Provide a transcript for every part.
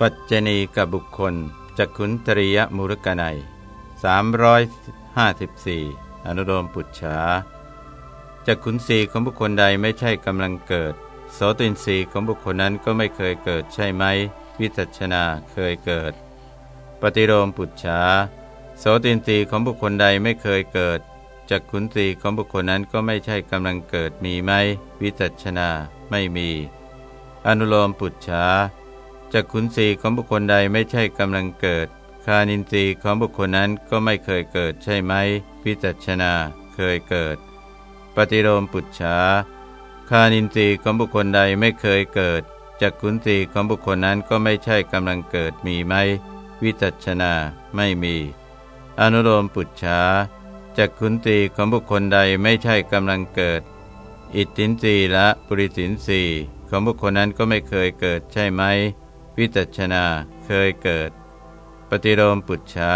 ปัจจณีกับบุคคลจักขุนตริยมุรกนัย354 อนุโลมปุจฉาจักขุนสีของบุคคลใดไม่ใช่กำลังเกิดโสตินสีของบุคคลนั้นก็ไม่เคยเกิดใช่ไหม วิจัชนาเคยเกิด ปฏิโลมปุจฉาโสตินสีของบุคคลใดไม่เคยเกิดจักขุนสีของบุคคลนั้นก็ไม่ใช่กำลังเกิดมีไหม วิจัชนาไม่มี อนุโลมปุจฉา จักขุนสีของบุคคลใดไม่ใช่กำลังเกิด คานินทรีย์ของบุคคลนั้นก็ไม่เคยเกิดใช่ไหมวิจัชนาเคยเกิด ปฏิโลมปุจฉาคานินทรีย์ของบุคคลใดไม่เคยเกิดจักขุนสีของบุคคลนั้นก็ไม่ใช่กำลังเกิดมีไหมวิจัชนาไม่มี อนุโลมปุจฉาจักขุนตีของบุคคลใดไม่ใช่กำลังเกิด อิทธินรีและปุริสินสีของบุคคลนั้นก็ไม่เคยเกิดใช่ไหม วิจัชนาเคยเกิด ปฏิโลมปุจฉา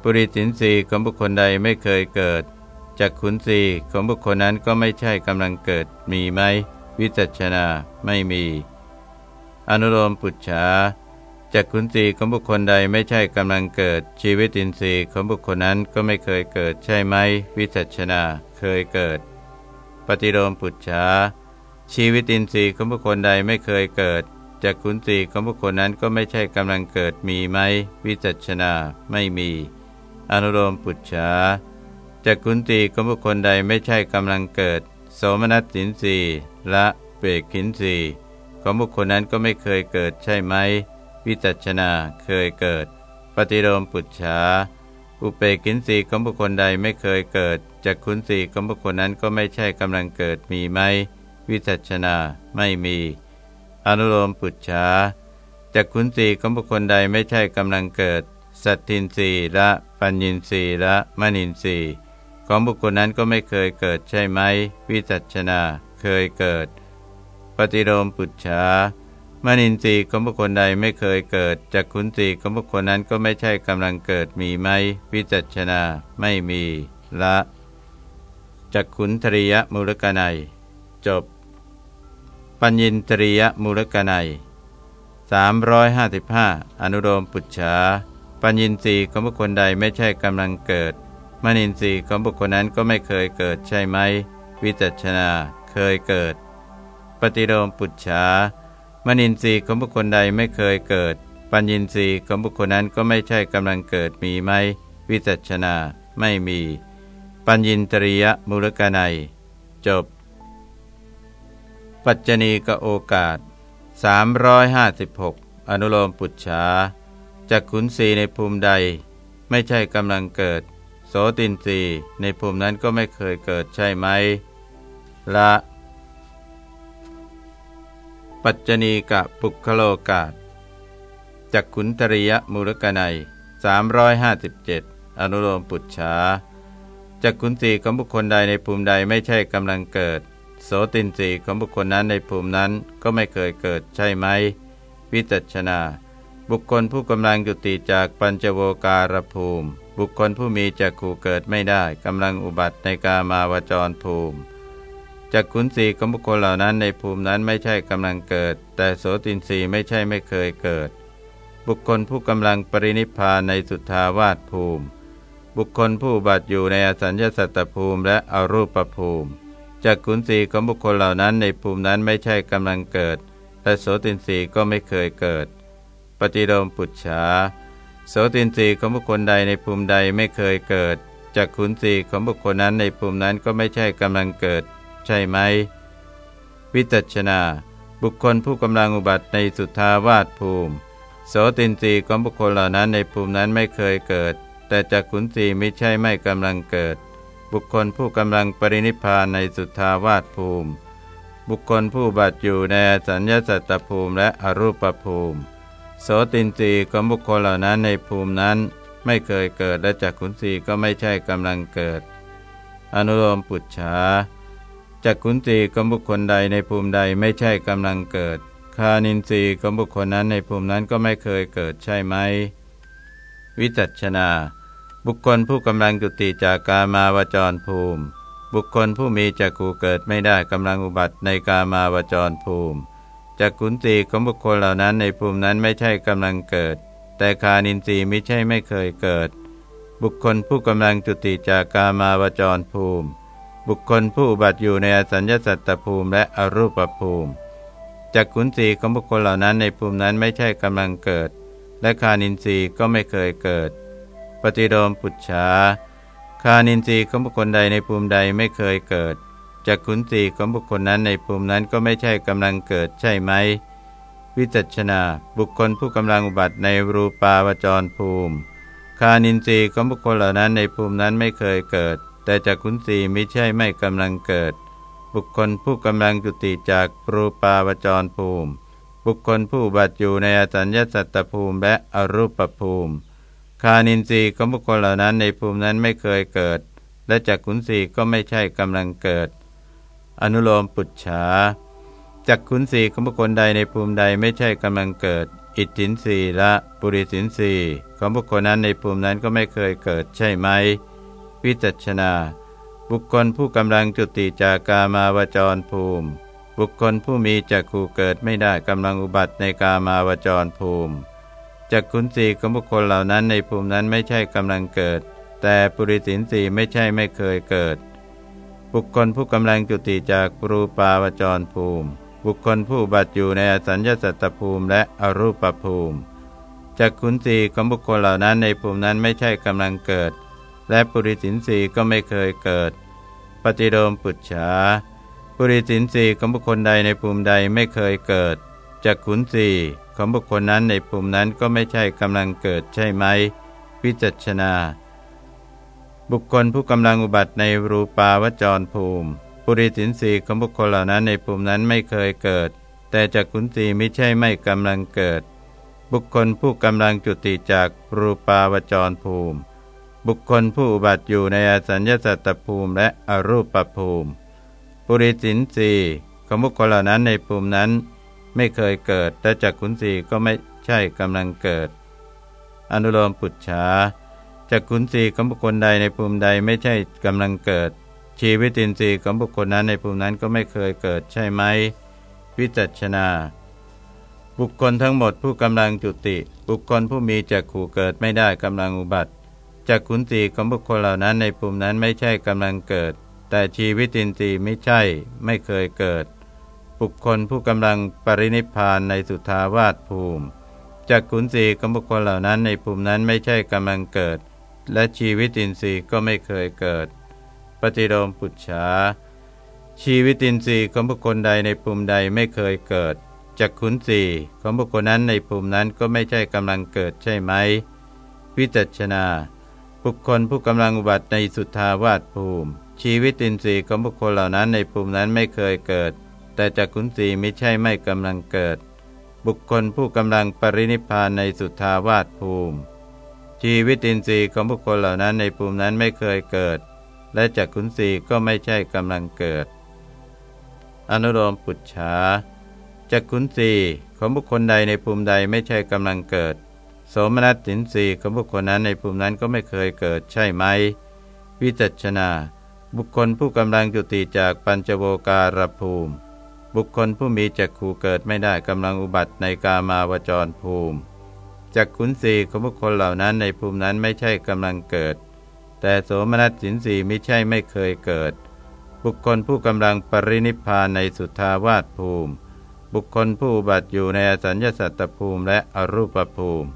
ปุริสินสีของบุคคลใดไม่เคยเกิดจักขุนสีของบุคคลนั้นก็ไม่ใช่กำลังเกิดมีไหม วิจัชนาไม่มี อนุโลมปุจฉาจักขุนสีของบุคคลใดไม่ใช่กำลังเกิด ชีวิตินทรีย์ของบุคคลนั้นก็ไม่เคยเกิดใช่ไหม วิจัชนาเคยเกิด ปฏิโลมปุจฉาชีวิตินทรีย์ของบุคคลใดไม่เคยเกิด จักขุนสีของบุคคลนั้นก็ไม่ใช่กำลังเกิดมีไหมวิจัชนาไม่มี อนุโลมปุจฉาจักขุนสีของบุคคลใดไม่ใช่กำลังเกิด โสมนัสสินสีละเปรกขินสีของบุคคลนั้นก็ไม่เคยเกิดใช่ไหมวิจัชนาเคยเกิด ปฏิโลมปุจฉาอุเปกินสีของบุคคลใดไม่เคยเกิดจากขุนสีของบุคคลนั้นก็ไม่ใช่กำลังเกิดมีไหมวิจัชนาไม่มี อนุโลมปุจฉาจากขุนสีของบุคคลใดไม่ใช่กำลังเกิด สัตทินสีละปัญญินสีละมณินสีของบุคคลนั้นก็ไม่เคยเกิดใช่ไหม วิจัชนาเคยเกิด ปฏิโลมปุจฉามนินทรีย์ของบุคคลใดไม่เคยเกิดจากขุนทรีของบุคคลนั้นก็ไม่ใช่กำลังเกิดมีไหมวิจัชนาไม่มีละจากขุนทริยมูลกนัย จบ ปัญญินทริยมูลกนัย355 อนุโลมปุจฉาปัญญินทรีย์ของบุคคลใดไม่ใช่กำลังเกิดมนินทรีย์ของบุคคลนั้นก็ไม่เคยเกิดใช่ไหม วิจัชนาเคยเกิด ปฏิโลมปุจฉามนินทรีย์ของบุคคลใดไม่เคยเกิด ปัญญินทรีย์ของบุคคลนั้นก็ไม่ใช่กำลังเกิดมีไหม วิจัชนาไม่มี ปัญญินตริยมูลกนัยจบ ปัจจณีกโอกาส 356 อนุโลมปุจฉาจากขุนศีในภูมิใด ไม่ใช่กำลังเกิด โสตินรีในภูมินั้นก็ไม่เคยเกิดใช่ไหม ละ ปัจจณีกะปุคโลกาศจักขุนตริยมูลกนัย357 อนุโลมปุจฉาจักขุนสีของบุคคลใดในภูมิใดไม่ใช่กำลังเกิด โสตินสีของบุคคลนั้นในภูมินั้นก็ไม่เคยเกิดใช่ไหม วิจัชนา บุคคลผู้กำลังจุติจากปัญจโวการภูมิ บุคคลผู้มีจักขู่เกิดไม่ได้กำลังอุบัติในกามาวจรภูมิจากขุนสีของบุคคลเหล่านั้นในภูมินั้นไม่ใช่กำลังเกิด แต่โสตินรีไม่ใช่ไม่เคยเกิด บุคคลผู้กำลังปรินิพานในสุทธาวาสภูมิ บุคคลผู้บัตอยู่ในอสัญญาสัตตภูมิและอรูปภูมิ จากขุนสีของบุคคลเหล่านั้นในภูมินั้นไม่ใช่กำลังเกิดแต่โสตินรีก็ไม่เคยเกิด ปฏิโลมปุจฉาโสตินรีของบุคคลใดในภูมิใดไม่เคยเกิดจากขุนสีของบุคคลนั้นในภูมินั้นก็ไม่ใช่กำลังเกิด ใช่ไหม วิจัชนา บุคคลผู้กำลังอุบัติในสุทาวาสภูมิ โสตินรีของบุคคลเหล่านั้นในภูมินั้นไม่เคยเกิด แต่จากขุนสีไม่ใช่ไม่กำลังเกิด บุคคลผู้กำลังปรินิพานในสุทาวาสภูมิ บุคคลผู้บัตอยู่ในสัญญาสัตตภูมิและอรูปภูมิ โสตินทรีของบุคคลเหล่านั้นในภูมินั้น ไม่เคยเกิดและจากขุนสีก็ไม่ใช่กำลังเกิด อนุโลมปุจฉาจักขุนตีของบุคคลใดในภูมิใดไม่ใช่กำลังเกิด คานินทรีย์ของบุคคลนั้นในภูมินั้นก็ไม่เคยเกิดใช่ไหม วิจัชนา บุคคลผู้กำลังจุติจากกามาวจรภูมิ บุคคลผู้มีจักขูเกิดไม่ได้กำลังอุบัติในกามาวจรภูมิจักขุนสีของบุคคลเหล่านั้นในภูมินั้นไม่ใช่กำลังเกิด แต่คานินทรีย์ไม่ใช่ไม่เคยเกิด บุคคลผู้กำลังจุติจากกามาวจรภูมิ บุคคลผู้อุบัติอยู่ในอสัญญาสัตตภูมิและอรูปภูมิจักขุนสีของบุคคลเหล่านั้นในภูมินั้นไม่ใช่กำลังเกิด และคานินทรีย์ก็ไม่เคยเกิด ปฏิโลมปุจฉาคานินทรีย์ของบุคคลใดในภูมิใดไม่เคยเกิดจักขุนสีของบุคคลนั้นในภูมินั้นก็ไม่ใช่กำลังเกิดใช่ไหม วิจัชนา บุคคลผู้กำลังอุบัติในรูปาวจรภูมิ คานินทรีย์ของบุคคลเหล่านั้นในภูมินั้นไม่เคยเกิด แต่จักขุนสีไม่ใช่ไม่กำลังเกิด บุคคลผู้กำลังจุติจากรูปาวจรภูมิ บุคคลผู้บัติอยู่ในอสัญญาสัตตภูมิและอรูปภูมิ คานินทรีย์ของบุคคลเหล่านั้นในภูมินั้นไม่เคยเกิด และจักขุนสีก็ไม่ใช่กำลังเกิด อนุโลมปุจฉาจักขุนสีของบุคคลใดในภูมิใดไม่ใช่กำลังเกิด อิทธินสีและปุริสินสีของบุคคลนั้นในภูมินั้นก็ไม่เคยเกิดใช่ไหม วิจัชนา บุคคลผู้กำลังจุติจากกามาวจรภูมิ บุคคลผู้มีจักขู่เกิดไม่ได้กำลังอุบัติในกามาวจรภูมิ จักขุนสีของบุคคลเหล่านั้นในภูมินั้นไม่ใช่กำลังเกิด แต่ปุริสินสีไม่ใช่ไม่เคยเกิด บุคคลผู้กำลังจุติจากปรูปาวจรภูมิ บุคคลผู้บัติอยู่ในอสัญญาสัตตภูมิและอรูปภูมิจากขุนสีของบุคคลเหล่านั้นในภูมินั้นไม่ใช่กำลังเกิด และปุริสินสีก็ไม่เคยเกิด ปฏิโลมปุจฉาปุริสินสีของบุคคลใดในภูมิใดไม่เคยเกิด จากขุนสีของบุคคลนั้นในภูมินั้นก็ไม่ใช่กำลังเกิดใช่ไหมวิจัชนา บุคคลผู้กำลังอุบัติในรูปาวจรภูมิ ปุริสินสีของบุคคลเหล่านั้นในภูมินั้นไม่เคยเกิด แต่จากขุนสีไม่ใช่ไม่กำลังเกิด บุคคลผู้กำลังจุติจากรูปาวจรภูมิ บุคคลผู้อุบัติอยู่ในอสัญญาสัตตภูมิและอรูปภูมิ ปุริสินสีของบุคคลเหล่านั้นในภูมินั้น ไม่เคยเกิดแต่จากขุนสีก็ไม่ใช่กำลังเกิด อนุโลมปุจฉาจากขุนสีของบุคคลใดในภูมิใดไม่ใช่กำลังเกิด ชีวิตินทรีย์ของบุคคลนั้นในภูมินั้นก็ไม่เคยเกิดใช่ไหมวิจัชนา บุคคลทั้งหมดผู้กำลังจุติ บุคคลผู้มีจักขู่เกิดไม่ได้กำลังอุบัติจากขุนสีของบุคคลเหล่านั้นในภูมินั้นไม่ใช่กำลังเกิด แต่ชีวิตินทรีย์ไม่ใช่ ไม่เคยเกิด บุคคลผู้กำลังปรินิพานในสุทาวาสภูมิจากขุนสีของบุคคลเหล่านั้นในภูมินั้นไม่ใช่กำลังเกิด และชีวิตินทรีย์ก็ไม่เคยเกิด ปฏิโลมปุจฉาชีวิตินทรีย์ของบุคคลใดในภูมิใดไม่เคยเกิดจากขุนสีของบุคคลนั้นในภูมินั้นก็ไม่ใช่กำลังเกิดใช่ไหมวิจัชนาบุคคลผู้กำลังอุบัติในสุทธาวาสภูมิ ชีวิตินทรีย์ของบุคคลเหล่านั้นในภูมินั้นไม่เคยเกิด แต่จากขุนสีไม่ใช่ไม่กำลังเกิด บุคคลผู้กำลังปรินิพานในสุทธาวาสภูมิ ชีวิตินทรีย์ของบุคคลเหล่านั้นในภูมินั้นไม่เคยเกิด และจักขุนสีก็ไม่ใช่กำลังเกิด อนุโลมปุจฉาจักขุนสีของบุคคลใดในภูมิใดไม่ใช่กำลังเกิด โสมนัสสินสีของบุคคลนั้นในภูมินั้นก็ไม่เคยเกิดใช่ไหม วิจัชนา บุคคลผู้กำลังจุติจากปัญจโวการภูมิ บุคคลผู้มีจักขู่เกิดไม่ได้กำลังอุบัติในกามาวจรภูมิจากขุนสีของบุคคลเหล่านั้นในภูมินั้นไม่ใช่กำลังเกิด แต่โสมนัสสินสีไม่ใช่ไม่เคยเกิด บุคคลผู้กำลังปรินิพานในสุทาวาสภูมิ บุคคลผู้บัติอยู่ในอสัญญาสัตตภูมิและอรูปภูมิ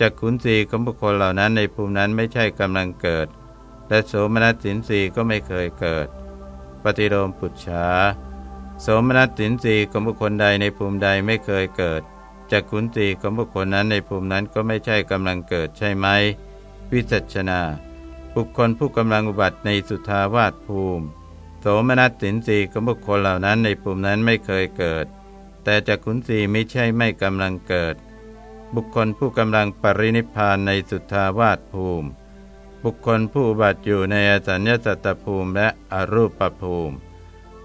จากขุนสีของบุคคลเหล่านั้นในภูมินั้นไม่ใช่กำลังเกิด และโสมนัสสินสีก็ไม่เคยเกิด ปฏิโลมปุจฉา โสมนัสสินสีของบุคคลใดในภูมิใดไม่เคยเกิดจากขุนสีของบุคคลนั้นในภูมินั้นก็ไม่ใช่กำลังเกิดใช่ไหม วิจัชนา บุคคลผู้กำลังอุบัติในสุทาวาสภูมิ โสมนัสสินสีของบุคคลเหล่านั้นในภูมินั้นไม่เคยเกิด แต่จากขุนสีไม่ใช่ไม่กำลังเกิด บุคคลผู้กำลังปรินิพานในสุทาวาสภูมิ บุคคลผู้อุบัติอยู่ในอสัญญาสัตตภูมิและอรูปภูมิ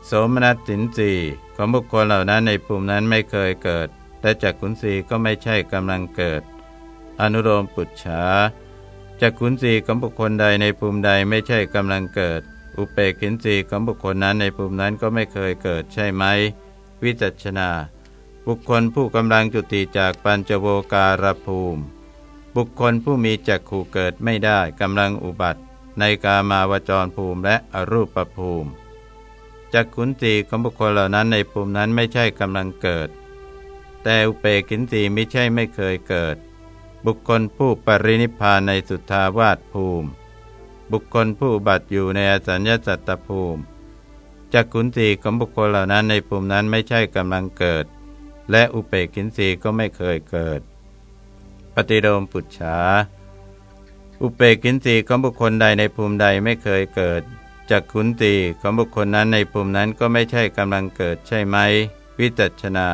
โสมนัสสินสีของบุคคลเหล่านั้นในภูมินั้นไม่เคยเกิด และจักขุนสีก็ไม่ใช่กำลังเกิด อนุโลมปุจฉาจักขุนสีของบุคคลใดในภูมิใดไม่ใช่กำลังเกิด อุเปกินสีของบุคคลนั้นในภูมินั้นก็ไม่เคยเกิดใช่ไหม วิจัชนา บุคคลผู้กำลังจุติจากปัญจโวการภูมิ บุคคลผู้มีจักขู่เกิดไม่ได้กำลังอุบัติ ในกามาวจรภูมิและอรูปภูมิ จักขุนตีของบุคคลเหล่านั้นในภูมินั้นไม่ใช่กำลังเกิด แต่อุเปกินตีไม่ใช่ไม่เคยเกิด บุคคลผู้ปรินิพานในสุทธาวาสภูมิ บุคคลผู้บัติอยู่ในอสัญญาสัตตภูมิจักขุนตีของบุคคลเหล่านั้นในภูมินั้นไม่ใช่กำลังเกิด และอุเปกินตีก็ไม่เคยเกิด ปฏิโดมปุจฉาอุเปกินตีของบุคคลใดในภูมิใดไม่เคยเกิด จักขุนตีของบุคคลนั้นในภูมินั้นก็ไม่ใช่กำลังเกิดใช่ไหม วิจัชนา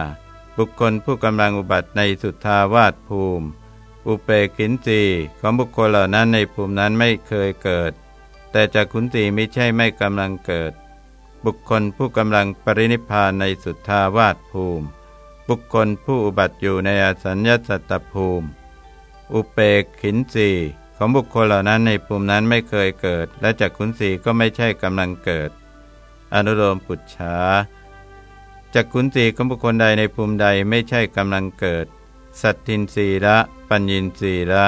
บุคคลผู้กำลังอุบัติในสุทธาวาสภูมิ อุเปกินตีของบุคคลเหล่านั้นในภูมินั้นไม่เคยเกิด แต่จักขุนตีไม่ใช่ไม่กำลังเกิด บุคคลผู้กำลังปรินิพานในสุทธาวาสภูมิ บุคคลผู้อุบัติอยู่ในอสัญญาสัตตภูมิ อุเปกขินตี ของบุคคลเหล่านั้นในภูมินั้นไม่เคยเกิด และจักขุนสีก็ไม่ใช่กำลังเกิด อนุโลมปุจฉาจักขุนสีของบุคคลใดในภูมิใดไม่ใช่กำลังเกิด สัตทินสีละ ปัญญินสีละ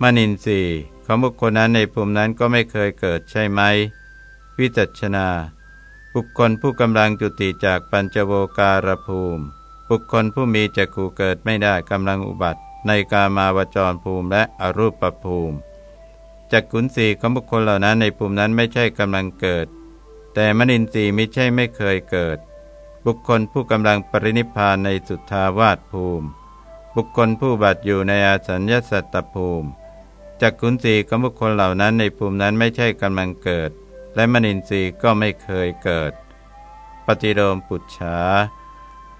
มณินสีของบุคคลนั้นในภูมินั้นก็ไม่เคยเกิดใช่ไหม วิจัชนา บุคคลผู้กำลังจุติจากปัญจโวการภูมิ บุคคลผู้มีจักขูเกิดไม่ได้กำลังอุบัติ ในกามาวจรภูมิและอรูปภูมิจักขุนสีของบุคคลเหล่านั้นในภูมินั้นไม่ใช่กำลังเกิด แต่มนินทรีย์ไม่ใช่ไม่เคยเกิด บุคคลผู้กำลังปรินิพานในสุทธาวาสภูมิ บุคคลผู้บัตอยู่ในอาสัญญสัตตภูมิจักขุนสีของบุคคลเหล่านั้นในภูมินั้นไม่ใช่กำลังเกิด และมนินทรีย์ก็ไม่เคยเกิด ปฏิโลมปุจฉา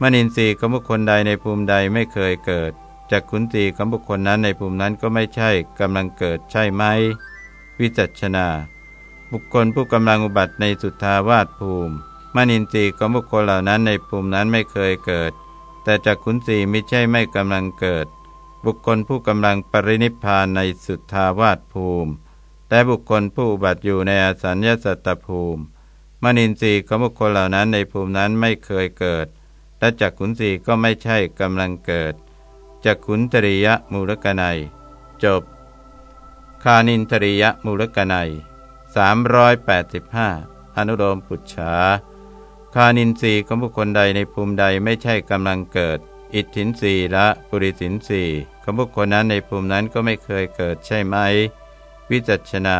มนินทรีย์ของบุคคลใดในภูมิใดไม่เคยเกิด จากขุนตีของบุคคลนั้นในภูมินั้นก็ไม่ใช่กำลังเกิดใช่ไหม วิจัชนา บุคคลผู้กำลังอุบัติในสุทธาวาสภูมิมนินทรีย์ของบุคคลเหล่านั้นในภูมินั้นไม่เคยเกิด แต่จากขุนตีไม่ใช่ไม่กำลังเกิด บุคคลผู้กำลังปรินิพานในสุทธาวาสภูมิ แต่บุคคลผู้อุบัติอยู่ในอสัญญาสัตตภูมิมนินทรีย์ของบุคคลเหล่านั้นในภูมินั้นไม่เคยเกิดและจากขุนสีก็ไม่ใช่กำลังเกิด จักขุนตริยมูลกนัย จบ คานินตริยมูลกนัย385 อนุโลมปุจฉาคานินรีของบุคคลใดในภูมิใดไม่ใช่กำลังเกิด อิทธินรีและปุริสินรีของบุคคลนั้นในภูมินั้นก็ไม่เคยเกิดใช่ไหม วิจัชนา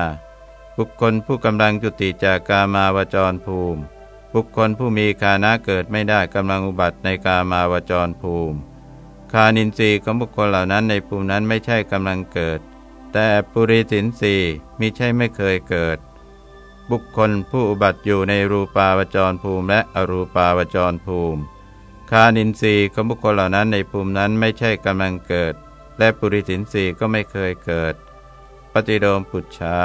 บุคคลผู้กำลังจุติจากกามาวจรภูมิ บุคคลผู้มีคานะเกิดไม่ได้กำลังอุบัติในกามาวจรภูมิ คานินทรีย์ของบุคคลเหล่านั้นในภูมินั้นไม่ใช่กำลังเกิด แต่ปุริสินทรีย์มิใช่ไม่เคยเกิด บุคคลผู้อุบัติอยู่ในรูปาวจรภูมิและอรูปาวจรภูมิคานินทรีย์ของบุคคลเหล่านั้นในภูมินั้นไม่ใช่กำลังเกิด และปุริสินทรีย์ก็ไม่เคยเกิด ปฏิโดมปุจฉา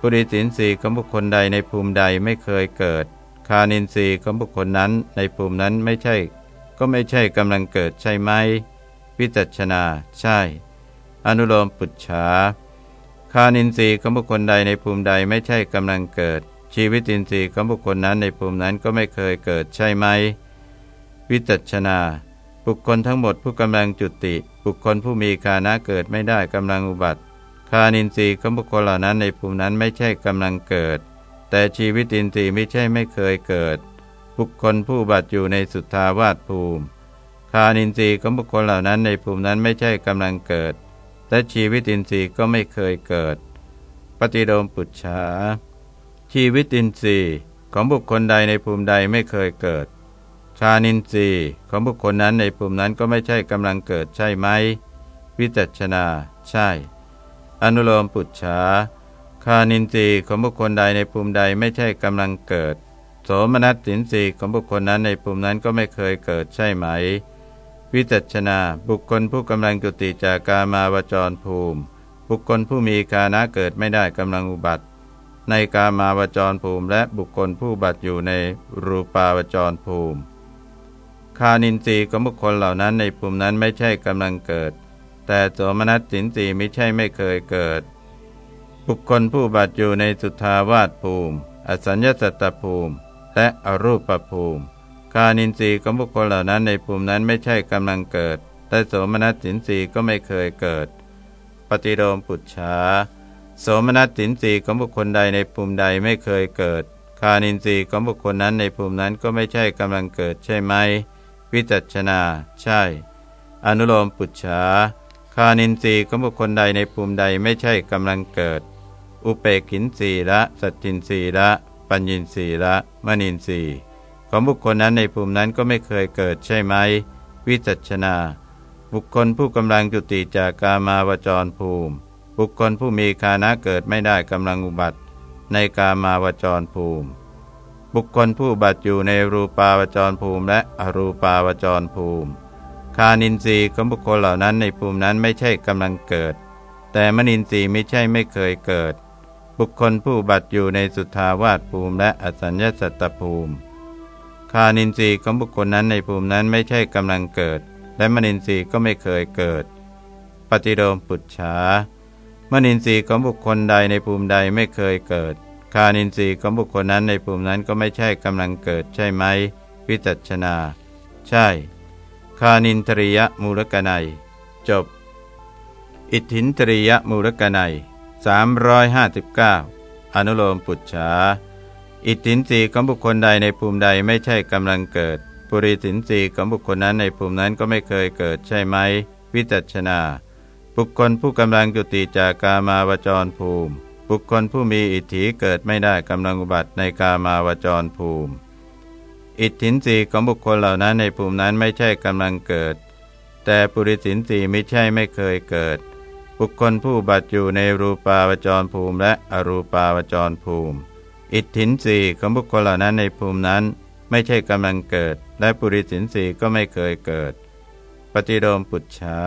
ปุริสินทรีย์ของบุคคลใดในภูมิใดไม่เคยเกิด คานินทรีย์ของบุคคลนั้นในภูมินั้นไม่ใช่ ก็ไม่ใช่กำลังเกิดใช่ไหมวิจัชนาใช่ อนุโลมปุจฉาคานินทรีย์ของบุคคลใดในภูมิใดไม่ใช่กำลังเกิด ชีวิตินทรีย์ของบุคคลนั้นในภูมินั้นก็ไม่เคยเกิดใช่ไหม วิจัชนา บุคคลทั้งหมดผู้กำลังจุติ บุคคลผู้มีคานะเกิดไม่ได้กำลังอุบัติคานินทรีย์ของบุคคลเหล่านั้นในภูมินั้นไม่ใช่กำลังเกิด แต่ชีวิตินทรีย์ไม่ใช่ไม่เคยเกิด บุคคลผู้บัติอยู่ในสุทธาวาสภูมิ คานินทรีย์ของบุคคลเหล่านั้นในภูมินั้นไม่ใช่กำลังเกิด และชีวิตินทรีย์ก็ไม่เคยเกิด ปฏิโดมปุจฉาชีวิตินทรีย์ของบุคคลใดในภูมิใดไม่เคยเกิด ชานินทรีย์ของบุคคลนั้นในภูมินั้นก็ไม่ใช่กำลังเกิดใช่ไหม วิจัชนา ใช่ อนุโลมปุจฉาคานินทรีย์ของบุคคลใดในภูมิใดไม่ใช่กำลังเกิด โสมนัสสินสีของบุคคลนั้นในภูมินั้นก็ไม่เคยเกิดใช่ไหม วิจัชนา บุคคลผู้กำลังจุติจากกามาวจรภูมิ บุคคลผู้มีกานะเกิดไม่ได้กำลังอุบัติ ในกามาวจรภูมิ และบุคคลผู้บัติอยู่ในรูปาวจรภูมิ คานินทรีย์ของบุคคลเหล่านั้นในภูมินั้นไม่ใช่กำลังเกิด แต่โสมนัสสินสีไม่ใช่ไม่เคยเกิด บุคคลผู้บัติอยู่ในสุทาวาสภูมิ อสัญญาสัตตภูมิ และอรูปภูมิคานินทรีย์ของบุคคลเหล่านั้นในภูมินั้นไม่ใช่กำลังเกิดแต่โสมนัสสินทรีย์ก็ไม่เคยเกิด ปฏิโลมปุจฉาโสมนัสสินทรีย์ของบุคคลใดในภูมิใดไม่เคยเกิดคานินทรีย์ของบุคคลนั้นในภูมินั้นก็ไม่ใช่กำลังเกิดใช่ไหม วิจัชนา ใช่ อนุโลมปุจฉาคานินทรีย์ของบุคคลใดในภูมิใดไม่ใช่กำลังเกิด อุเปกินสีละ สัตทินสีละ ปัญญินสีละมณินสีของบุคคลนั้นในภูมินั้นก็ไม่เคยเกิดใช่ไหม วิจัชนา บุคคลผู้กำลังจุติจากกามาวจรภูมิ บุคคลผู้มีคานะเกิดไม่ได้กำลังอุบัติ ในกามาวจรภูมิ บุคคลผู้บัติอยู่ในรูปาวจรภูมิ และอรูปาวจรภูมิ คานินทรีย์ของบุคคลเหล่านั้นในภูมินั้นไม่ใช่กำลังเกิด แต่มนินทรีย์ไม่ใช่ไม่เคยเกิด บุคคลผู้บัติอยู่ในสุทาวาสภูมิและอสัญญาสัตตภูมิ คานินทรีย์ของบุคคลนั้นในภูมินั้นไม่ใช่กำลังเกิด และมนินทรีย์ก็ไม่เคยเกิด ปฏิโลมปุจฉามนินทรีย์ของบุคคลใดในภูมิใดไม่เคยเกิด คานินทรีย์ของบุคคลนั้นในภูมินั้นก็ไม่ใช่กำลังเกิดใช่ไหม วิจัชนา ใช่ คานินทริยมูลกนัย จบ อิทธินทริยมูลกนัย 359 อนุโลมปุจฉาอิทธินรีของบุคคลใดในภูมิใดไม่ใช่กำลังเกิด ปุริสินรีของบุคคลนั้นในภูมินั้นก็ไม่เคยเกิดใช่ไหม วิจัชนา บุคคลผู้กำลังจุติจากกามาวจรภูมิ บุคคลผู้มีอิทธิเกิดไม่ได้กำลังอุบัติในกามาวจรภูมิ อิทธินรีของบุคคลเหล่านั้นในภูมินั้นไม่ใช่กำลังเกิด แต่ปุริสินรีไม่ใช่ไม่เคยเกิด บุคคลผู้บัติอยู่ในรูปาวจรภูมิและอรูปาวจรภูมิ อิทธินสีของบุคคลเหล่านั้นในภูมินั้น ไม่ใช่กำลังเกิด และปุริสินสีก็ไม่เคยเกิด ปฏิโลมปุจฉา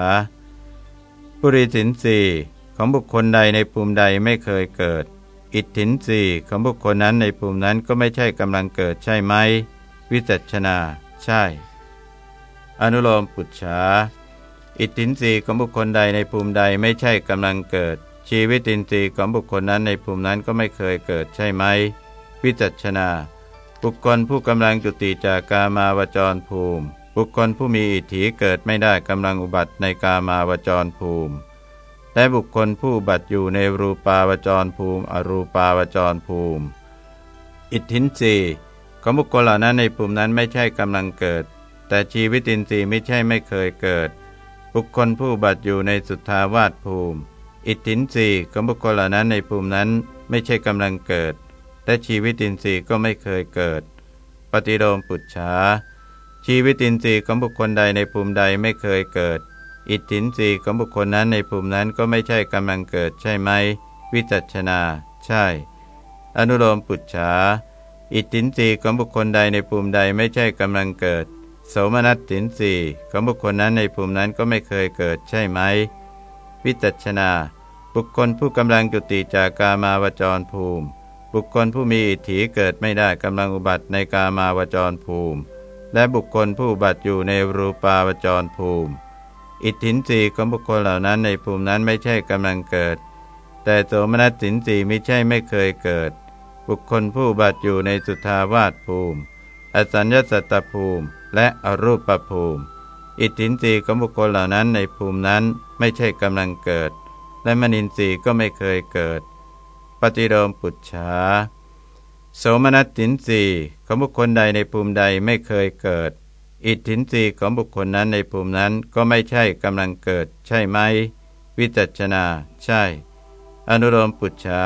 ปุริสินสีของบุคคลใดในภูมิใดไม่เคยเกิด อิทธินสีของบุคคลนั้นในภูมินั้นก็ไม่ใช่กำลังเกิดใช่ไหม วิจัชนา ใช่ อนุโลมปุจฉา อิทธินสีของบุคคลใดในภูมิใดไม่ใช่กำลังเกิด ชีวิตินทรีย์ของบุคคลนั้นในภูมินั้นก็ไม่เคยเกิดใช่ไหม วิจัชนา บุคคลผู้กำลังจุติจากกามาวจรภูมิ บุคคลผู้มีอิทธิเกิดไม่ได้กำลังอุบัติในกามาวจรภูมิ และบุคคลผู้บัติอยู่ในรูปาวจรภูมิ อรูปาวจรภูมิ อิทธินรีย์ของบุคคลเหล่านั้นในภูมินั้นไม่ใช่กำลังเกิด แต่ชีวิตินทรีย์ไม่ใช่ไม่เคยเกิด บุคคลผู้บัติอยู่ในสุทธาวาสภูมิ อิทธินรีของบุคคลเหล่านั้นในภูมินั้นไม่ใช่กำลังเกิด และชีวิตินทรีย์ก็ไม่เคยเกิด ปฏิโลมปุจฉาชีวิตินทรีย์ของบุคคลใดในภูมิใดไม่เคยเกิด อิทธินรีของบุคคลนั้นในภูมินั้นก็ไม่ใช่กำลังเกิดใช่ไหม วิจัชนา ใช่ อนุโลมปุจฉาอิทธินรีของบุคคลใดในภูมิใดไม่ใช่กำลังเกิด โสมนัสตินรีของบุคคลนั้นในภูมินั้นก็ไม่เคยเกิดใช่ไหม วิจัชนา บุคคลผู้กำลังจุติจากกามาวจรภูมิ บุคคลผู้มีอิทธิเกิดไม่ได้กำลังอุบัติในกามาวจรภูมิ และบุคคลผู้บัติอยู่ในรูปาวจรภูมิ อิทธินสีของบุคคลเหล่านั้นในภูมินั้นไม่ใช่กำลังเกิด แต่โสมนัสสินสีไม่ใช่ไม่เคยเกิด บุคคลผู้บัติอยู่ในสุทาวาสภูมิ อสัญญาสัตตภูมิ และอรูปภูมิ อิทธินสีของบุคคลเหล่านั้นในภูมินั้นไม่ใช่กำลังเกิด และมนินทรีย์ก็ไม่เคยเกิด ปฏิโลมปุจฉาโสมนัสตินรีของบุคคลใดในภูมิใดไม่เคยเกิด อิทธินรีของบุคคลนั้นในภูมินั้นก็ไม่ใช่กำลังเกิด ใช่ไหม วิจัชนา ใช่ อนุโลมปุจฉา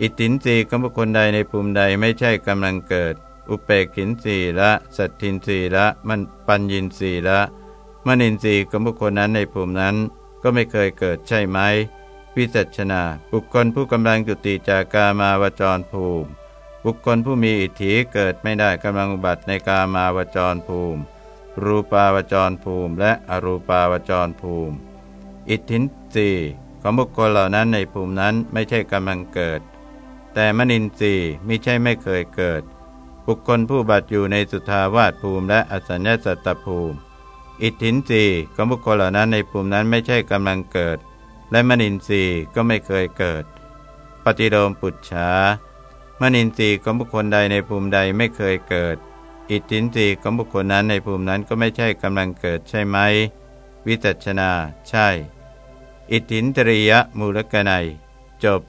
อิทธินรีของบุคคลใดในภูมิใดไม่ใช่กำลังเกิด อุเปกินสีละสัตทินสีละมันปัญญินสีละมนินทรีย์ของบุคคลนั้นในภูมินั้น ก็ไม่เคยเกิดใช่ไหมวิจัชนา บุคคลผู้กำลังจุติจากกามาวจรภูมิ บุคคลผู้มีอิทธิเกิดไม่ได้กำลังอุบัติในกามาวจรภูมิ รูปาวจรภูมิ และอรูปาวจรภูมิ อิทธินสีของบุคคลเหล่านั้นในภูมินั้นไม่ใช่กำลังเกิด แต่มนินทรีย์ไม่ใช่ไม่เคยเกิด บุคคลผู้บัติอยู่ในสุทาวาสภูมิและอสัญญาสัตตภูมิ อิทธินรีของบุคคลเหล่านั้นในภูมินั้นไม่ใช่กำลังเกิด และมนินทรีย์ก็ไม่เคยเกิด ปฏิโลมปุจฉามนินทรีย์ของบุคคลใดในภูมิใดไม่เคยเกิด อิทธินรีของบุคคลนั้นในภูมินั้นก็ไม่ใช่กำลังเกิดใช่ไหม วิจัชนา ใช่ อิทธินตริยมูลกนัย จบ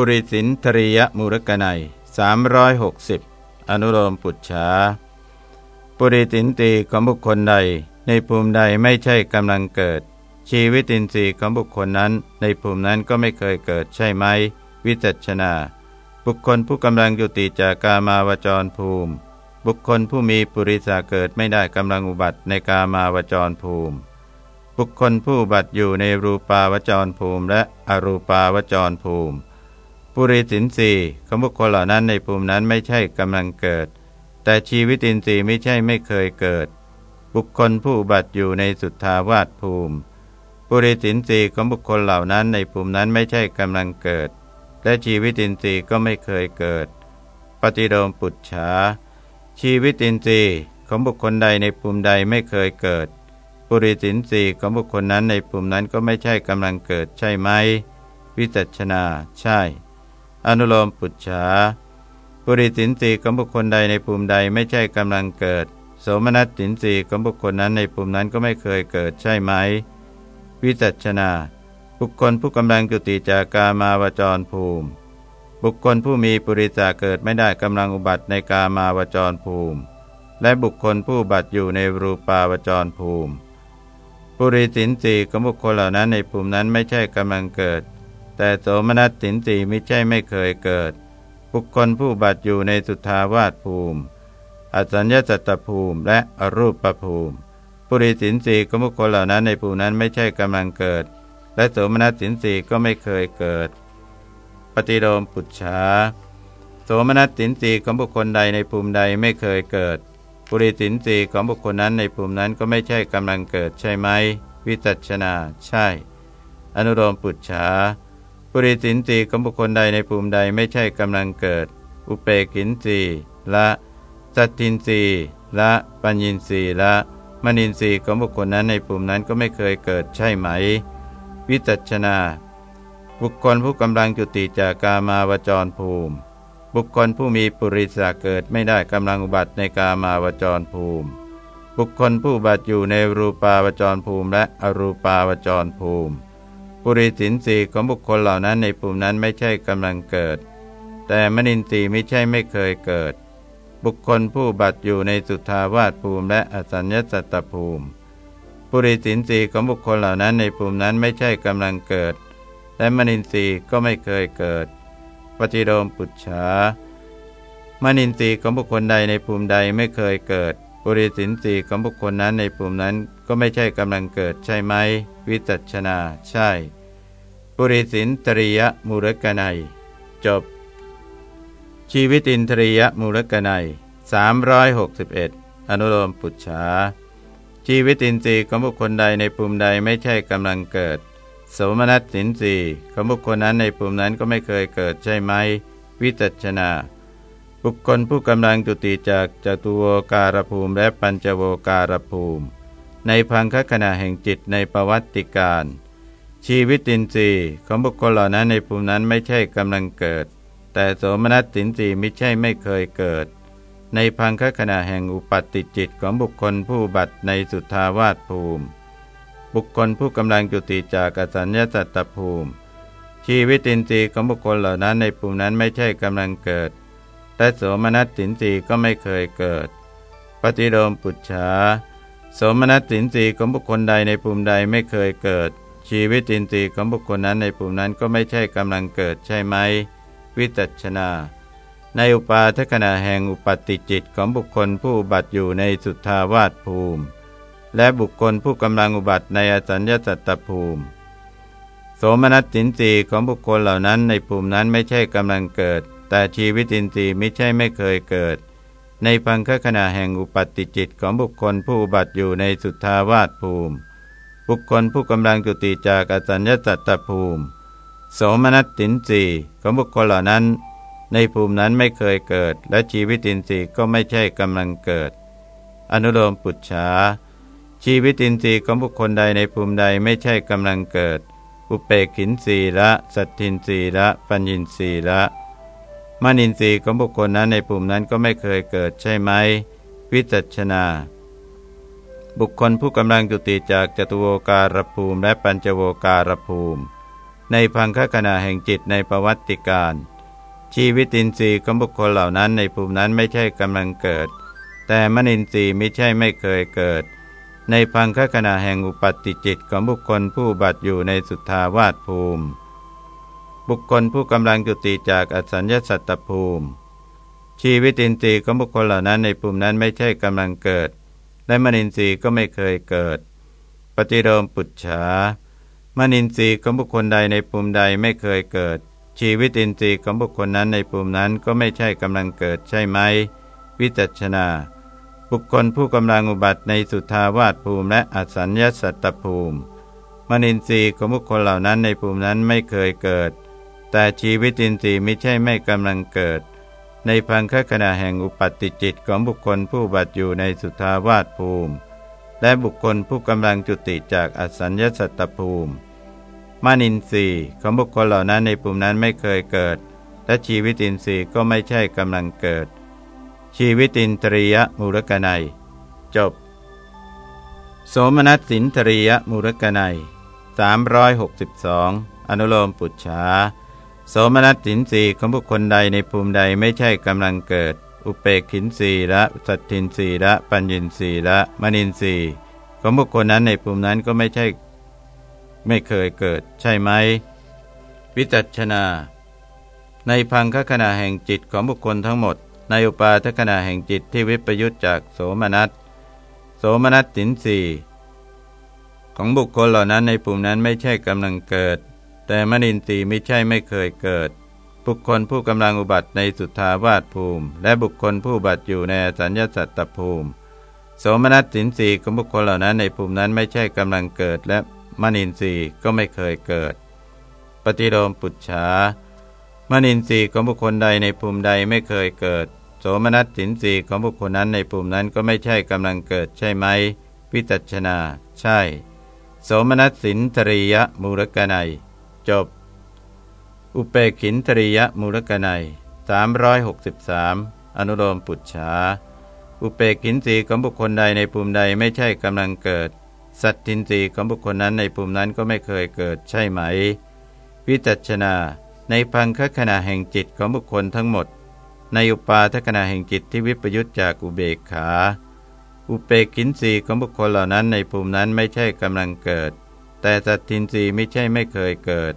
ปุริสินตริยมูลกนัย360 อนุโลมปุจฉาปุริสินตีของบุคคลใด ในภูมิใดไม่ใช่กำลังเกิด ชีวิตินทรีย์ของบุคคลนั้น ในภูมินั้นก็ไม่เคยเกิดใช่ไหม วิจัชนา บุคคลผู้กำลังยุติจากกามาวจรภูมิ บุคคลผู้มีปุริสาเกิดไม่ได้กำลังอุบัติในกามาวจรภูมิ บุคคลผู้บัติอยู่ในรูปาวจรภูมิ และอรูปาวจรภูมิ ปุริสินสีของบุคคลเหล่านั้นในภูมินั้นไม่ใช่กำลังเกิด แต่ชีวิตินทรีย์ไม่ใช่ไม่เคยเกิด บุคคลผู้บัติอยู่ในสุทธาวาสภูมิ ปุริสินสีของบุคคลเหล่านั้นในภูมินั้นไม่ใช่กำลังเกิด และชีวิตินทรีย์ก็ไม่เคยเกิด ปฏิโดมปุจฉาชีวิตินทรีย์ของบุคคลใดในภูมิใดไม่เคยเกิด ปุริสินทรีย์ของบุคคลนั้นในภูมินั้นก็ไม่ใช่กำลังเกิดใช่ไหมวิจัชนาใช่ อนุโลมปุจฉาปุริสินทรีของบุคคลใดในภูมิใดไม่ใช่กำลังเกิด โสมนัสสินทรีของบุคคลนั้นในภูมินั้นก็ไม่เคยเกิดใช่ไหม วิจัชนา บุคคลผู้กำลังจุติจากกามาวจรภูมิ บุคคลผู้มีปุริสาเกิดไม่ได้กำลังอุบัติในกามาวจรภูมิ และบุคคลผู้บัติอยู่ในรูปาวจรภูมิ ปุริสินสีของบุคคลเหล่านั้นในภูมินั้นไม่ใช่กำลังเกิด แต่โสมนัสสินสีไม่ใช่ไม่เคยเกิด บุคคลผู้บัติอยู่ในสุทาวาสภูมิ อสัญญาสัตตภูมิและอรูปภูมิ ปุริสินสีของบุคคลเหล่านั้นในภูมินั้นไม่ใช่กำลังเกิด และโสมนัสสินสีก็ไม่เคยเกิด ปฏิโลมปุจฉาโสมนัสสินสีของบุคคลใดในภูมิใดไม่เคยเกิด ปุริสินสีของบุคคลนั้นในภูมินั้นก็ไม่ใช่กำลังเกิดใช่ไหม วิจัชนา ใช่ อนุโลมปุจฉา ปุริสินสีของบุคคลใดในภูมิใดไม่ใช่กำลังเกิด อุเปกินสีละสัตตินสีละปัญญินสีละมณินสีของบุคคลนั้นในภูมินั้นก็ไม่เคยเกิดใช่ไหม วิตัชนา บุคคลผู้กำลังจุติจากกามาวจรภูมิ บุคคลผู้มีปุริสาเกิดไม่ได้กำลังอุบัติในกามาวจรภูมิ บุคคลผู้บัติอยู่ในรูปาวจรภูมิและอรูปาวจรภูมิ ปุริสินสีของบุคคลเหล่านั้นในภูมินั้นไม่ใช่กำลังเกิด แต่มนินทรีย์ไม่ใช่ไม่เคยเกิด บุคคลผู้บัติอยู่ในสุทาวาสภูมิและอสัญญสัตตภูมิ ปุริสินสีของบุคคลเหล่านั้นในภูมินั้นไม่ใช่กำลังเกิด และมนินทรีย์ก็ไม่เคยเกิด ปฏิโลมปุจฉามนินทรีย์ของบุคคลใดในภูมิใดไม่เคยเกิดปุริสินสีของบุคคลนั้นในภูมินั้นก็ไม่ใช่กำลังเกิดใช่ไหม วิจัชนา ใช่ ปุริสินตริยมูลกนัย จบ ชีวิตินทริยมูลกนัย361 อนุโลมปุจฉาชีวิตินทรีย์ของบุคคลใดในภูมิใดไม่ใช่กำลังเกิด สมนัสสินทรีย์ของบุคคลนั้นในภูมินั้นก็ไม่เคยเกิดใช่ไหม วิจัชนา บุคคลผู้กำลังจุติจากจตุโวการภูมิและปัญจโวการภูมิ ในพังคขณะแห่งจิตในประวัติการ ชีวิตินทรีย์ของบุคคลเหล่านั้นในภูมินั้นไม่ใช่กำลังเกิด แต่โสมนัสสินทรีย์ไม่ใช่ไม่เคยเกิด ในพังคขณะแห่งอุปัติจิตของบุคคลผู้บัตในสุทธาวาสภูมิ บุคคลผู้กำลังจุติจากอสัญญาสัตตภูมิ ชีวิตินทรีย์ของบุคคลเหล่านั้นในภูมินั้นไม่ใช่กำลังเกิด แต่โสมนัสสินทรีย์ก็ไม่เคยเกิด ปฏิโลมปุจฉาโสมนัสสินทรีย์ของบุคคลใดในภูมิใดไม่เคยเกิด ชีวิตินทรีย์ของบุคคลนั้นในภูมินั้นก็ไม่ใช่กำลังเกิดใช่ไหม วิตัชนา ในอุปาทขณะแห่งอุปติจิตของบุคคลผู้บัติอยู่ในสุทธาวาสภูมิ และบุคคลผู้กำลังอุบัติในอสัญญาสัตตภูมิ โสมนัสสินสีของบุคคลเหล่านั้นในภูมินั้นไม่ใช่กำลังเกิด แต่ชีวิตินทรีย์ไม่ใช่ไม่เคยเกิด ในพังคขณะแห่งอุปติจิตของบุคคลผู้บัติอยู่ในสุทธาวาสภูมิ บุคคลผู้กำลังจุติจากอสัญญาสัตตภูมิ โสมนัสสินสีของบุคคลเหล่านั้น ในภูมินั้นไม่เคยเกิด และชีวิตินทรีย์ก็ไม่ใช่กำลังเกิด อนุโลมปุจฉาชีวิตินทรีย์ของบุคคลใดในภูมิใดไม่ใช่กำลังเกิด อุเปกินสีละสัตทินสีละปัญญินสีละมนินทรีย์ของบุคคลนั้นในภูมินั้นก็ไม่เคยเกิดใช่ไหมวิจัชนา บุคคลผู้กำลังจุติจากจตุโวการภูมิและปัญจโวการภูมิ ในพังคขณะแห่งจิตในประวัติการ ชีวิตินทรีย์ของบุคคลเหล่านั้นในภูมินั้นไม่ใช่กำลังเกิด แต่มนินทรีย์ไม่ใช่ไม่เคยเกิด ในพังคขณะแห่งอุปัติจิตของบุคคลผู้บัตอยู่ในสุทธาวาสภูมิ บุคคลผู้กำลังจุติจากอสัญญสัตตภูมิ ชีวิตินทรีย์ของบุคคลเหล่านั้นในภูมินั้นไม่ใช่กำลังเกิด และมนินทรีย์ก็ไม่เคยเกิด ปฏิโลมปุจฉามนินทรีย์ของบุคคลใดในภูมิใดไม่เคยเกิด ชีวิตินทรีย์ของบุคคลนั้นในภูมินั้นก็ไม่ใช่กำลังเกิดใช่ไหม วิจัชนา บุคคลผู้กำลังอุบัติในสุทาวาสภูมิและอสัญญสัตตภูมิ มนินทรีย์ของบุคคลเหล่านั้นในภูมินั้นไม่เคยเกิด แต่ชีวิตินทรีย์ไม่ใช่ไม่กำลังเกิด ในพังคขณะแห่งอุปัติจิตของบุคคลผู้บัตอยู่ในสุทาวาสภูมิ และบุคคลผู้กำลังจุติจากอสัญญสัตตภูมิมานินทรีย์ของบุคคลเหล่านั้นในภูมินั้นไม่เคยเกิด และชีวิตินทรีย์ก็ไม่ใช่กำลังเกิด ชีวิตินตรียมูลกนัย จบ โสมนัสสินตรียมูลกนัย362 อนุโลมปุจฉา โสมนัสสินสีของบุคคลใดในภูมิใดไม่ใช่กำลังเกิด อุเปกขินสีละสัตทินสีละ ปัญญินสีละมณินสีของบุคคลนั้นในภูมินั้นก็ไม่ใช่ ไม่เคยเกิด ใช่ไหมวิจัชนา ในพังคขณะแห่งจิตของบุคคลทั้งหมด ในอุปาทขณะแห่งจิตที่วิปยุตจากโสมนัสโสมนัสสินสีของบุคคลเหล่านั้นในภูมินั้นไม่ใช่กำลังเกิด แต่มนินทรีย์ไม่ใช่ไม่เคยเกิด บุคคลผู้กำลังอุบัติในสุทธาวาสภูมิ และบุคคลผู้บัติอยู่ในสัญญาสัตตภูมิ โสมนัสสินทรีย์ของบุคคลเหล่านั้นในภูมินั้นไม่ใช่กำลังเกิด และมนินทรีย์ก็ไม่เคยเกิด ปฏิโลมปุจฉามนินทรีย์ของบุคคลใดในภูมิใดไม่เคยเกิด โสมนัสสินทรีของบุคคลนั้นในภูมินั้นก็ไม่ใช่กำลังเกิดใช่ไหมวิจัชนา ใช่ โสมนัสสินทรียมูลกนัย จบ อุเปกินตริยมูลกนัย363 อนุโลมปุจฉา อุเปกินสีของบุคคลใดในภูมิใดไม่ใช่กำลังเกิด สัตทินรีของบุคคลนั้นในภูมินั้นก็ไม่เคยเกิดใช่ไหม วิจัชนา ในพังคขณะแห่งจิตของบุคคลทั้งหมด ในอุปาทขณะแห่งจิตที่วิปยุตจากอุเบกขา อุเปกินสีของบุคคลเหล่านั้นในภูมินั้นไม่ใช่กำลังเกิด แต่สัตทินรีไม่ใช่ไม่เคยเกิด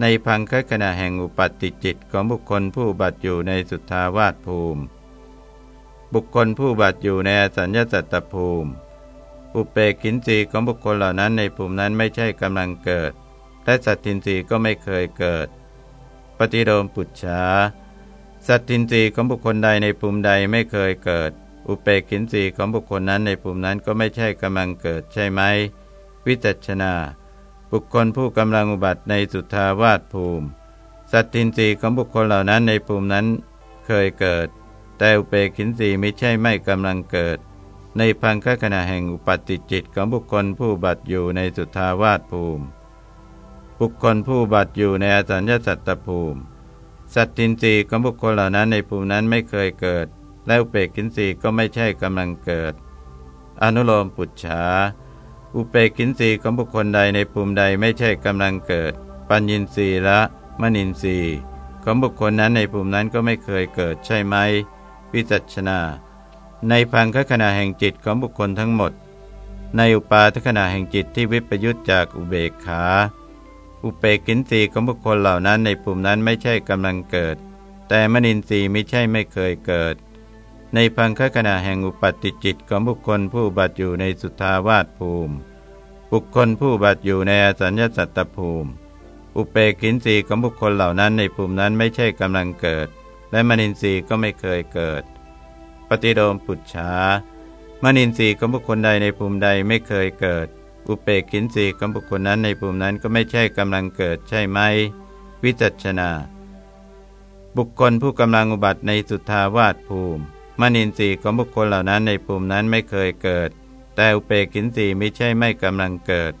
ในพังคขณะแห่งอุปัติจิตของบุคคลผู้บัตอยู่ในสุทธาวาสภูมิ บุคคลผู้บัตอยู่ในสัญญาสัตตภูมิ อุเปกินรีของบุคคลเหล่านั้นในภูมินั้นไม่ใช่กำลังเกิด และสัตทินรีก็ไม่เคยเกิด ปฏิโลมปุจฉาสัตทินรีของบุคคลใดในภูมิใดไม่เคยเกิด อุเปกินรีของบุคคลนั้นในภูมินั้นก็ไม่ใช่กำลังเกิดใช่ไหม วิจัชนา บุคคลผู้กำลังอุบัติในสุทาวาสภูมิ สัตตินรีของบุคคลเหล่านั้นในภูมินั้นเคยเกิด แต่อุเปกินรีไม่ใช่ไม่กำลังเกิด ในพังคขณะแห่งอุปติจิตของบุคคลผู้บัติอยู่ในสุทาวาสภูมิ บุคคลผู้บัติอยู่ในอสัญญาสัตตภูมิ สัตตินรีของบุคคลเหล่านั้นในภูมินั้นไม่เคยเกิด และอุเปกินรีก็ไม่ใช่กำลังเกิด อนุโลมปุจฉา อุเปกินสีของบุคคลใดในภูมิใดไม่ใช่กำลังเกิด ปัญญินสีละมณินสีของบุคคลนั้นในภูมินั้นก็ไม่เคยเกิดใช่ไหมวิจัชนา ในพังคขณะแห่งจิตของบุคคลทั้งหมด ในอุปาทขณะแห่งจิตที่วิปยุตจากอุเบกขา อุเปกินสีของบุคคลเหล่านั้นในภูมินั้นไม่ใช่กำลังเกิด แต่มณินทรีย์ไม่ใช่ไม่เคยเกิด ในพังคขณะแห่งอุปัติจิตของบุคคลผู้บัตอยู่ในสุทาวาสภูมิ บุคคลผู้บัตอยู่ในอสัญญาสัตตภูมิ อุเปกินสีของบุคคลเหล่านั้นในภูมินั้นไม่ใช่กำลังเกิด และมนินทรีย์ก็ไม่เคยเกิด ปฏิโดมปุจฉามนินทรีย์ของบุคคลใดในภูมิใดไม่เคยเกิด อุเปกินสีของบุคคลนั้นในภูมินั้นก็ไม่ใช่กำลังเกิดใช่ไหม วิจัชนา บุคคลผู้กำลังอุบัติในสุทาวาสภูมิ มนินทรีย์ของบุคคลเหล่านั้นในภูมินั้นไม่เคยเกิด แต่อุเปกินทรีย์ไม่ใช่ไม่กำลังเกิด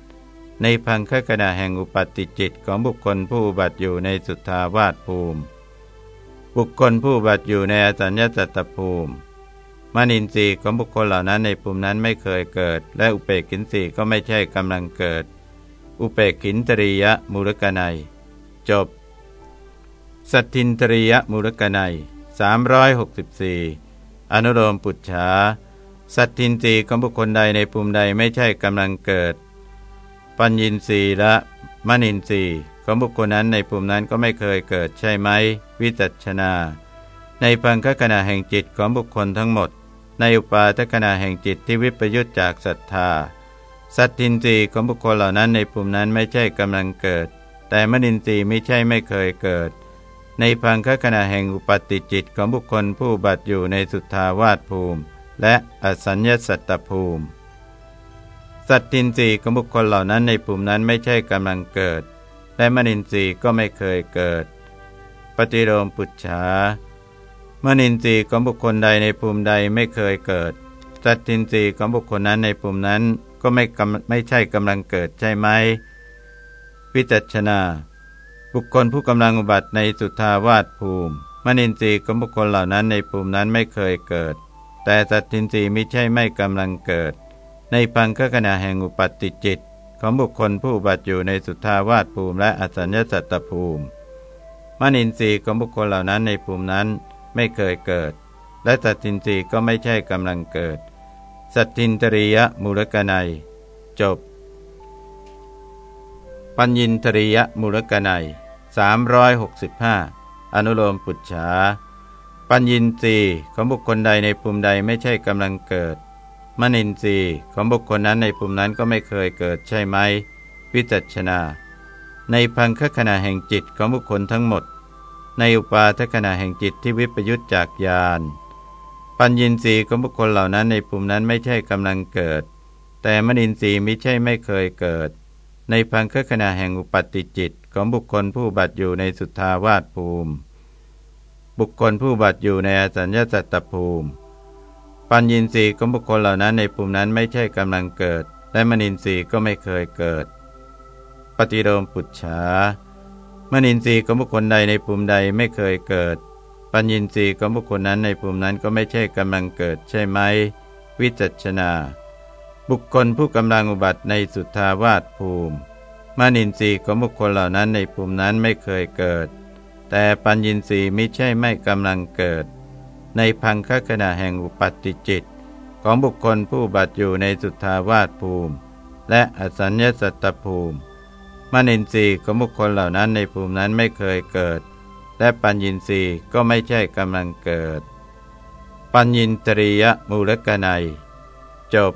ในพังคขณะแห่งอุปติจิตของบุคคลผู้บัติอยู่ในสุทธาวาสภูมิ บุคคลผู้บัติอยู่ในอสัญญาสัตตภูมิมนินทรีย์ของบุคคลเหล่านั้นในภูมินั้นไม่เคยเกิด และอุเปกินทรีย์ก็ไม่ใช่กำลังเกิด อุเปกินตริยะมูลกนัย จบ สัตทินตริยะมูลกนัย364 อนุโลมปุจฉาสัตทินรีของบุคคลใดในภูมิใดไม่ใช่กำลังเกิด ปัญญินรีและมณินรีของบุคคลนั้นในภูมินั้นก็ไม่เคยเกิดใช่ไหม วิจัชนา ในพังคขณะแห่งจิตของบุคคลทั้งหมด ในอุปาทขณะแห่งจิตที่วิปยุตจากศรัทธา สัตทินรีของบุคคลเหล่านั้นในภูมินั้นไม่ใช่กำลังเกิด แต่มณินรีไม่ใช่ไม่เคยเกิด ในพังคขณะแห่งอุปาติจิตของบุคคลผู้บัตอยู่ในสุทธาวาสภูมิ และอสัญญสัตตภูมิ สัตตินรีของบุคคลเหล่านั้นในภูมินั้นไม่ใช่กำลังเกิด และมนินทรีย์ก็ไม่เคยเกิด ปฏิโลมปุจฉามนินทรีย์ของบุคคลใดในภูมิใดไม่เคยเกิด สัตตินรีย์ของบุคคลนั้นในภูมินั้นก็ไม่ไม่ใช่กำลังเกิดใช่ไหมวิจัชนา บุคคลผู้กำลังอุบัติในสุทาวาสภูมิมนินทรีย์ของบุคคลเหล่านั้นในภูมินั้นไม่เคยเกิด แต่สัตทินทรีไม่ใช่ไม่กำลังเกิด ในพังคขณะแห่งอุปัติจิต ของบุคคลผู้อุบัติอยู่ในสุทาวาสภูมิและอสัญญาสัตตภูมิมนินทรีย์ของบุคคลเหล่านั้นในภูมินั้นไม่เคยเกิด และสัตทินทรีก็ไม่ใช่กำลังเกิด สัตทินตริยมูลกนัย จบ ปัญญินตริยมูลกนัย 365 อนุโลมปุจฉา ปัญญินทรีย์ของบุคคลใดในภูมิใดไม่ใช่กำลังเกิด มนินทรีย์ของบุคคลนั้นในภูมินั้นก็ไม่เคยเกิดใช่ไหม วิจัชนา ในพังคขณะแห่งจิตของบุคคลทั้งหมด ในอุปาทขณะแห่งจิตที่วิปยุตจากญาณ ปัญญินทรีย์ของบุคคลเหล่านั้นในภูมินั้นไม่ใช่กำลังเกิด แต่มนินทรีย์ไม่ใช่ไม่เคยเกิดในพังคขณะแห่งอุปติจิต ของบุคคลผู้บัตอยู่ในสุทธาวาสภูมิ บุคคลผู้บัติอยู่ในอสัญญาสัตตภูมิ ปัญญินทรีย์ของบุคคลเหล่านั้นในภูมินั้นไม่ใช่กำลังเกิด และมนินทรีย์ก็ไม่เคยเกิด ปฏิโลมปุจฉามนินทรีย์ของบุคคลใดในภูมิใดไม่เคยเกิด ปัญญินทรีย์ของบุคคลนั้นในภูมินั้นก็ไม่ใช่กำลังเกิดใช่ไหม วิจัชนา บุคคลผู้กำลังอุบัติในสุทธาวาสภูมิ มนินทรีย์ของบุคคลเหล่านั้นในภูมินั้นไม่เคยเกิด แต่ปัญญินรีมิใช่ไม่กำลังเกิด ในพังคขณะแห่งอุปัติจิต ของบุคคลผู้บัตอยู่ในสุทธาวาสภูมิ และอสัญญสัตตภูมิ มนินทรีย์ของบุคคลเหล่านั้นในภูมินั้นไม่เคยเกิด และปัญญินทรีย์ก็ไม่ใช่กำลังเกิด ปัญญินตรียมูลกนัย จบ